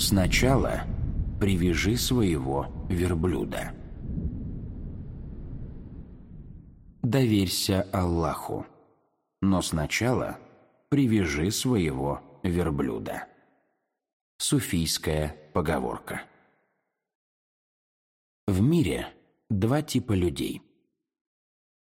Сначала привяжи своего верблюда. Доверься Аллаху, но сначала привяжи своего верблюда. Суфийская поговорка. В мире два типа людей.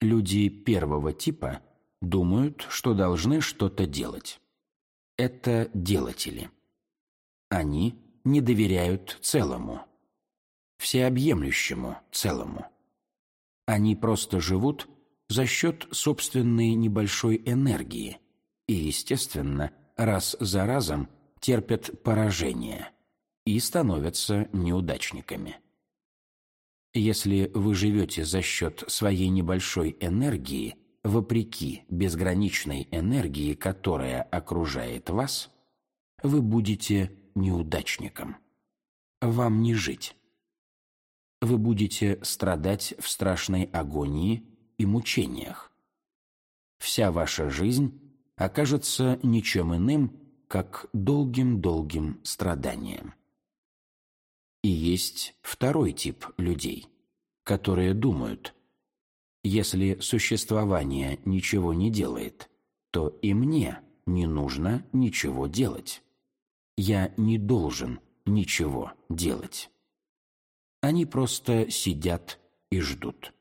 Люди первого типа думают, что должны что-то делать. Это делатели. Они не доверяют целому, всеобъемлющему целому. Они просто живут за счет собственной небольшой энергии и, естественно, раз за разом терпят поражение и становятся неудачниками. Если вы живете за счет своей небольшой энергии, вопреки безграничной энергии, которая окружает вас, вы будете неудачником. Вам не жить. Вы будете страдать в страшной агонии и мучениях. Вся ваша жизнь окажется ничем иным, как долгим-долгим страданием. И есть второй тип людей, которые думают, если существование ничего не делает, то и мне не нужно ничего делать я не должен ничего делать. Они просто сидят и ждут.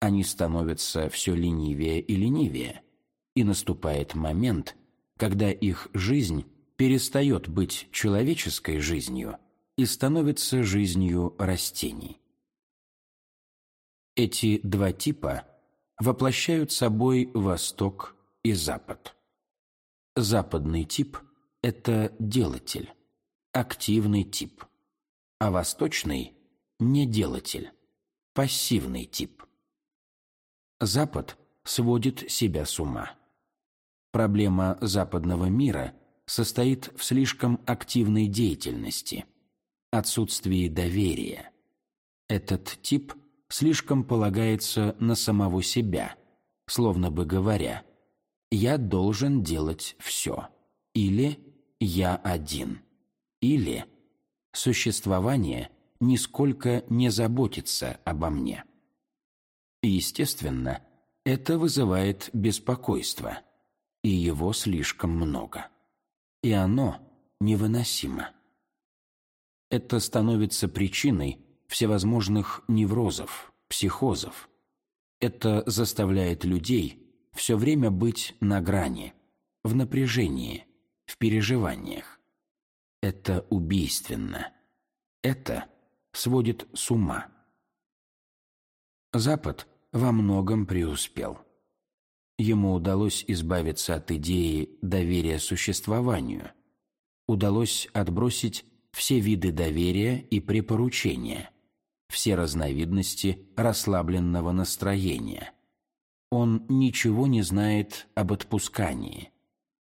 Они становятся все ленивее и ленивее, и наступает момент, когда их жизнь перестает быть человеческой жизнью и становится жизнью растений. Эти два типа воплощают собой Восток и Запад. Западный тип – это делатель, активный тип, а восточный – неделатель, пассивный тип. Запад сводит себя с ума. Проблема западного мира состоит в слишком активной деятельности, отсутствии доверия. Этот тип слишком полагается на самого себя, словно бы говоря «я должен делать все» или «я один», или «существование нисколько не заботится обо мне». Естественно, это вызывает беспокойство, и его слишком много. И оно невыносимо. Это становится причиной всевозможных неврозов, психозов. Это заставляет людей все время быть на грани, в напряжении, в переживаниях. Это убийственно. Это сводит с ума. Запад во многом преуспел. Ему удалось избавиться от идеи доверия существованию. Удалось отбросить все виды доверия и препоручения, все разновидности расслабленного настроения. Он ничего не знает об отпускании.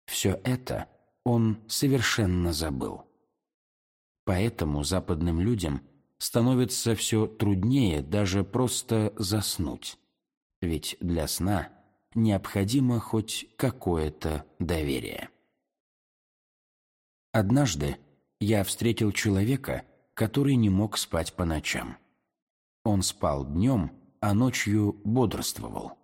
Все это он совершенно забыл. Поэтому западным людям становится все труднее даже просто заснуть. Ведь для сна необходимо хоть какое-то доверие. Однажды я встретил человека, который не мог спать по ночам. Он спал днем, а ночью бодрствовал.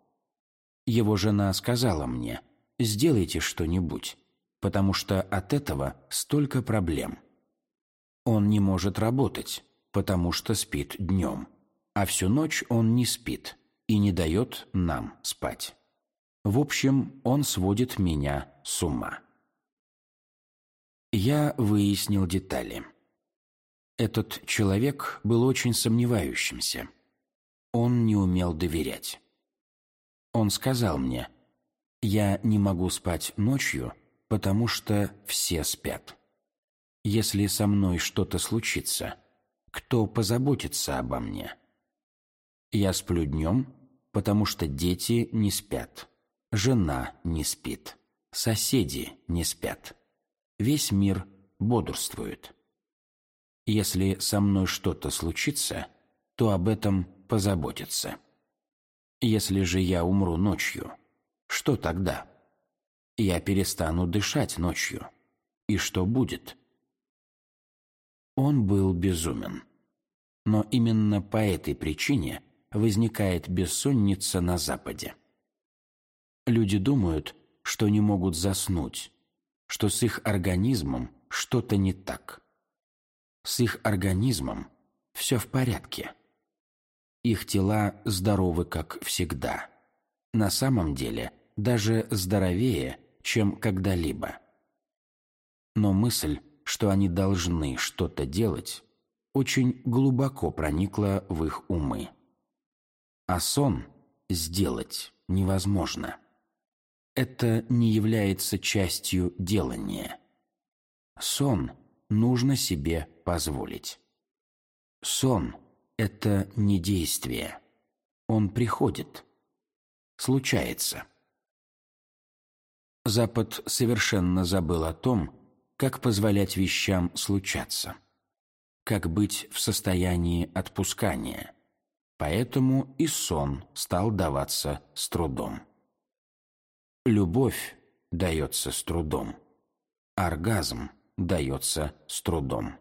Его жена сказала мне, «Сделайте что-нибудь, потому что от этого столько проблем. Он не может работать, потому что спит днем, а всю ночь он не спит и не дает нам спать. В общем, он сводит меня с ума. Я выяснил детали. Этот человек был очень сомневающимся. Он не умел доверять. Он сказал мне, «Я не могу спать ночью, потому что все спят. Если со мной что-то случится, кто позаботится обо мне? Я сплю днем, потому что дети не спят, жена не спит, соседи не спят. Весь мир бодрствует. Если со мной что-то случится, то об этом позаботятся. Если же я умру ночью, что тогда? Я перестану дышать ночью. И что будет? Он был безумен. Но именно по этой причине возникает бессонница на Западе. Люди думают, что не могут заснуть, что с их организмом что-то не так. С их организмом все в порядке. Их тела здоровы, как всегда. На самом деле, даже здоровее, чем когда-либо. Но мысль, что они должны что-то делать, очень глубоко проникла в их умы. А сон сделать невозможно. Это не является частью делания. Сон нужно себе позволить. Сон – это не действие. Он приходит. Случается. Запад совершенно забыл о том, как позволять вещам случаться, как быть в состоянии отпускания. Поэтому и сон стал даваться с трудом. Любовь дается с трудом. Оргазм дается с трудом.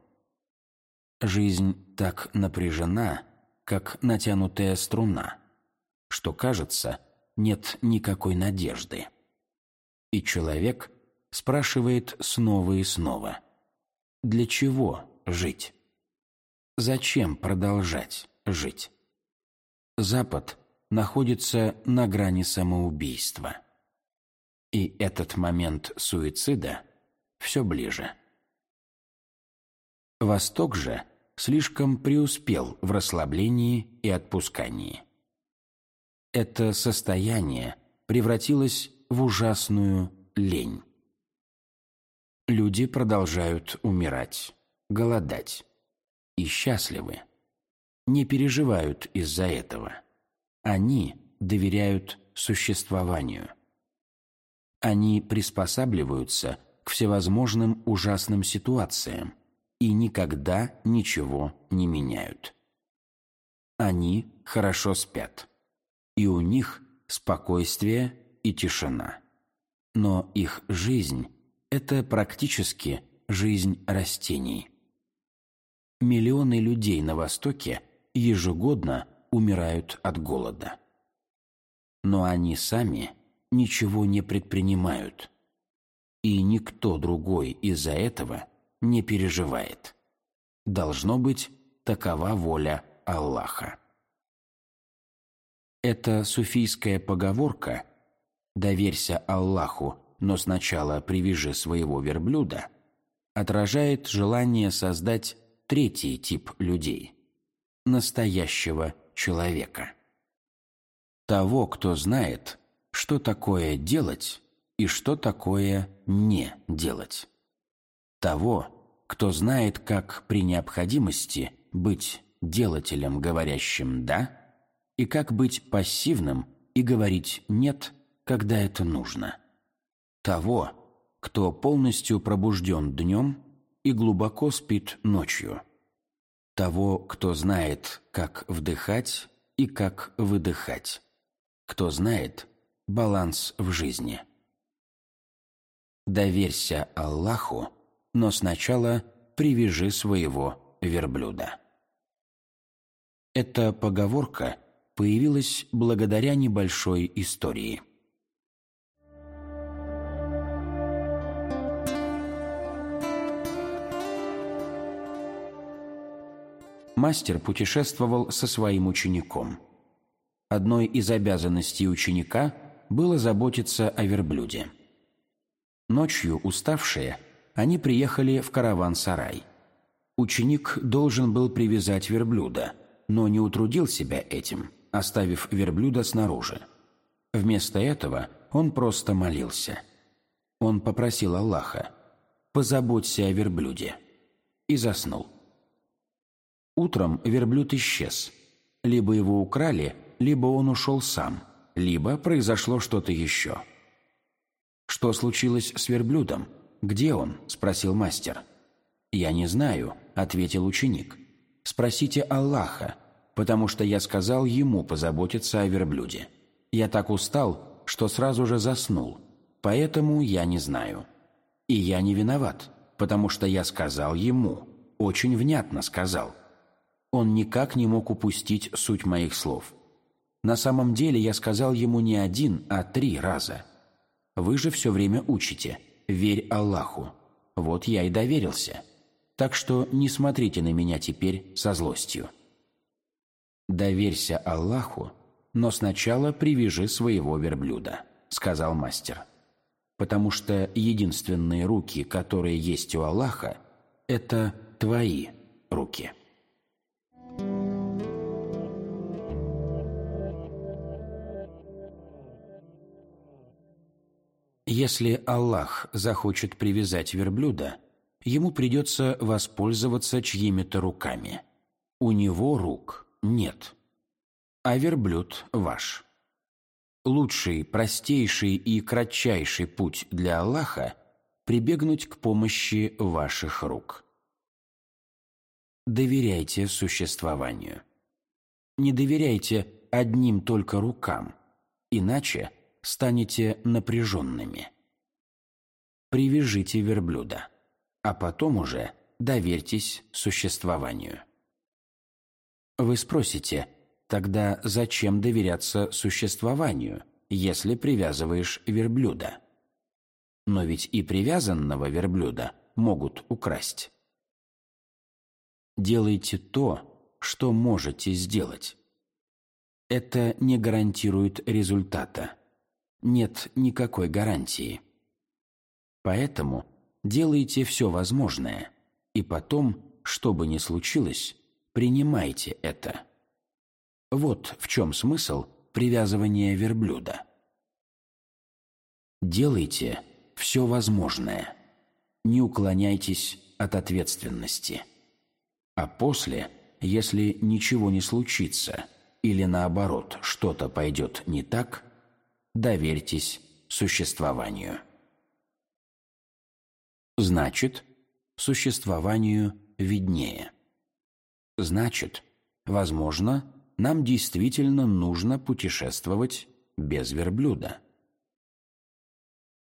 Жизнь так напряжена, как натянутая струна, что, кажется, нет никакой надежды. И человек спрашивает снова и снова, для чего жить? Зачем продолжать жить? Запад находится на грани самоубийства. И этот момент суицида все ближе. Восток же слишком преуспел в расслаблении и отпускании. Это состояние превратилось в ужасную лень. Люди продолжают умирать, голодать и счастливы. Не переживают из-за этого. Они доверяют существованию. Они приспосабливаются к всевозможным ужасным ситуациям и никогда ничего не меняют. Они хорошо спят, и у них спокойствие и тишина. Но их жизнь – это практически жизнь растений. Миллионы людей на Востоке ежегодно умирают от голода. Но они сами ничего не предпринимают. И никто другой из-за этого не переживает. Должно быть, такова воля Аллаха. Эта суфийская поговорка «доверься Аллаху, но сначала привяжи своего верблюда» отражает желание создать третий тип людей – настоящего человека. Того, кто знает, что такое делать и что такое не делать. Того, кто знает, как при необходимости быть делателем, говорящим «да», и как быть пассивным и говорить «нет», когда это нужно. Того, кто полностью пробужден днем и глубоко спит ночью. Того, кто знает, как вдыхать и как выдыхать. Кто знает, баланс в жизни. Доверься Аллаху, но сначала привяжи своего верблюда. Эта поговорка появилась благодаря небольшой истории. Мастер путешествовал со своим учеником. Одной из обязанностей ученика – было заботиться о верблюде. Ночью, уставшие, они приехали в караван-сарай. Ученик должен был привязать верблюда, но не утрудил себя этим, оставив верблюда снаружи. Вместо этого он просто молился. Он попросил Аллаха «Позаботься о верблюде» и заснул. Утром верблюд исчез. Либо его украли, либо он ушел сам – либо произошло что-то еще. «Что случилось с верблюдом? Где он?» – спросил мастер. «Я не знаю», – ответил ученик. «Спросите Аллаха, потому что я сказал ему позаботиться о верблюде. Я так устал, что сразу же заснул, поэтому я не знаю. И я не виноват, потому что я сказал ему, очень внятно сказал. Он никак не мог упустить суть моих слов. На самом деле я сказал ему не один, а три раза. Вы же все время учите «Верь Аллаху». Вот я и доверился. Так что не смотрите на меня теперь со злостью. «Доверься Аллаху, но сначала привяжи своего верблюда», — сказал мастер. «Потому что единственные руки, которые есть у Аллаха, это твои руки». Если Аллах захочет привязать верблюда, ему придется воспользоваться чьими-то руками. У него рук нет. А верблюд ваш. Лучший, простейший и кратчайший путь для Аллаха – прибегнуть к помощи ваших рук. Доверяйте существованию. Не доверяйте одним только рукам, иначе станете напряженными. Привяжите верблюда, а потом уже доверьтесь существованию. Вы спросите, тогда зачем доверяться существованию, если привязываешь верблюда? Но ведь и привязанного верблюда могут украсть. Делайте то, что можете сделать. Это не гарантирует результата. Нет никакой гарантии. Поэтому делайте все возможное, и потом, что бы ни случилось, Принимайте это. Вот в чем смысл привязывания верблюда. Делайте все возможное. Не уклоняйтесь от ответственности. А после, если ничего не случится или наоборот что-то пойдет не так, доверьтесь существованию. Значит, существованию виднее. Значит, возможно, нам действительно нужно путешествовать без верблюда.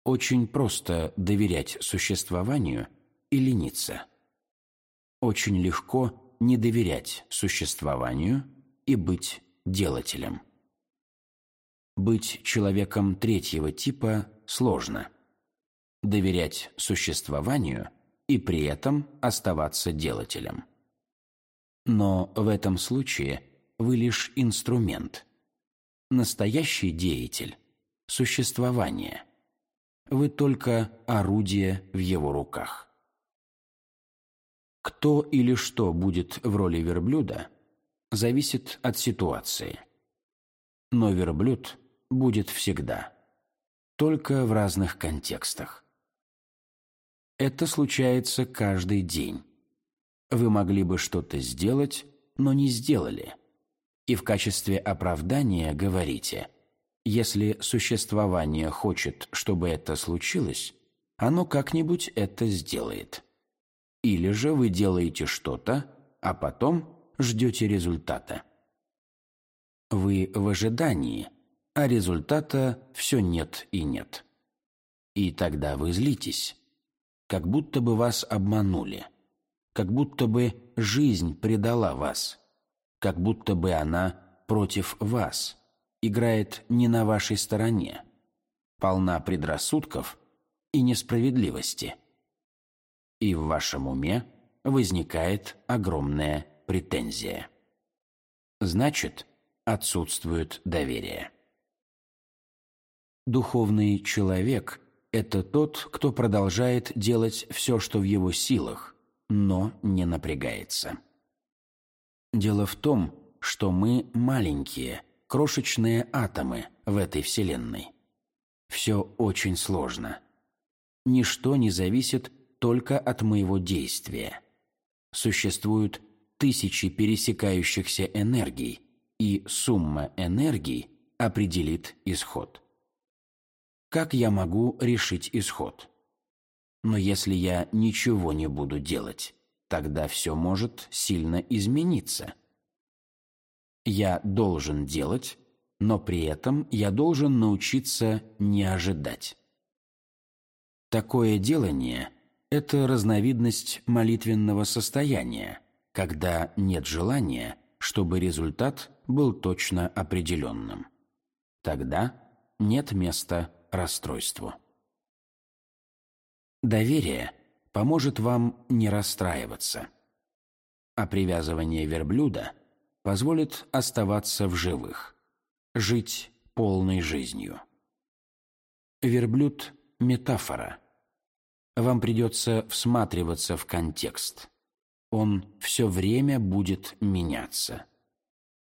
Очень просто доверять существованию и лениться. Очень легко не доверять существованию и быть делателем. Быть человеком третьего типа сложно. Доверять существованию и при этом оставаться делателем. Но в этом случае вы лишь инструмент. Настоящий деятель – существование. Вы только орудие в его руках. Кто или что будет в роли верблюда, зависит от ситуации. Но верблюд будет всегда, только в разных контекстах. Это случается каждый день. Вы могли бы что-то сделать, но не сделали. И в качестве оправдания говорите, если существование хочет, чтобы это случилось, оно как-нибудь это сделает. Или же вы делаете что-то, а потом ждете результата. Вы в ожидании, а результата все нет и нет. И тогда вы злитесь, как будто бы вас обманули – как будто бы жизнь предала вас, как будто бы она против вас, играет не на вашей стороне, полна предрассудков и несправедливости. И в вашем уме возникает огромная претензия. Значит, отсутствует доверие. Духовный человек – это тот, кто продолжает делать все, что в его силах, но не напрягается. Дело в том, что мы маленькие, крошечные атомы в этой Вселенной. Все очень сложно. Ничто не зависит только от моего действия. Существуют тысячи пересекающихся энергий, и сумма энергий определит исход. Как я могу решить исход? Но если я ничего не буду делать, тогда все может сильно измениться. Я должен делать, но при этом я должен научиться не ожидать. Такое делание – это разновидность молитвенного состояния, когда нет желания, чтобы результат был точно определенным. Тогда нет места расстройству. Доверие поможет вам не расстраиваться, а привязывание верблюда позволит оставаться в живых, жить полной жизнью. Верблюд – метафора. Вам придется всматриваться в контекст. Он все время будет меняться.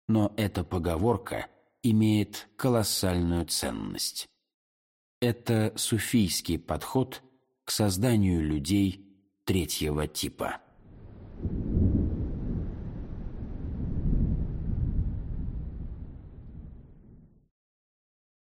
Но эта поговорка имеет колоссальную ценность. Это суфийский подход к созданию людей третьего типа.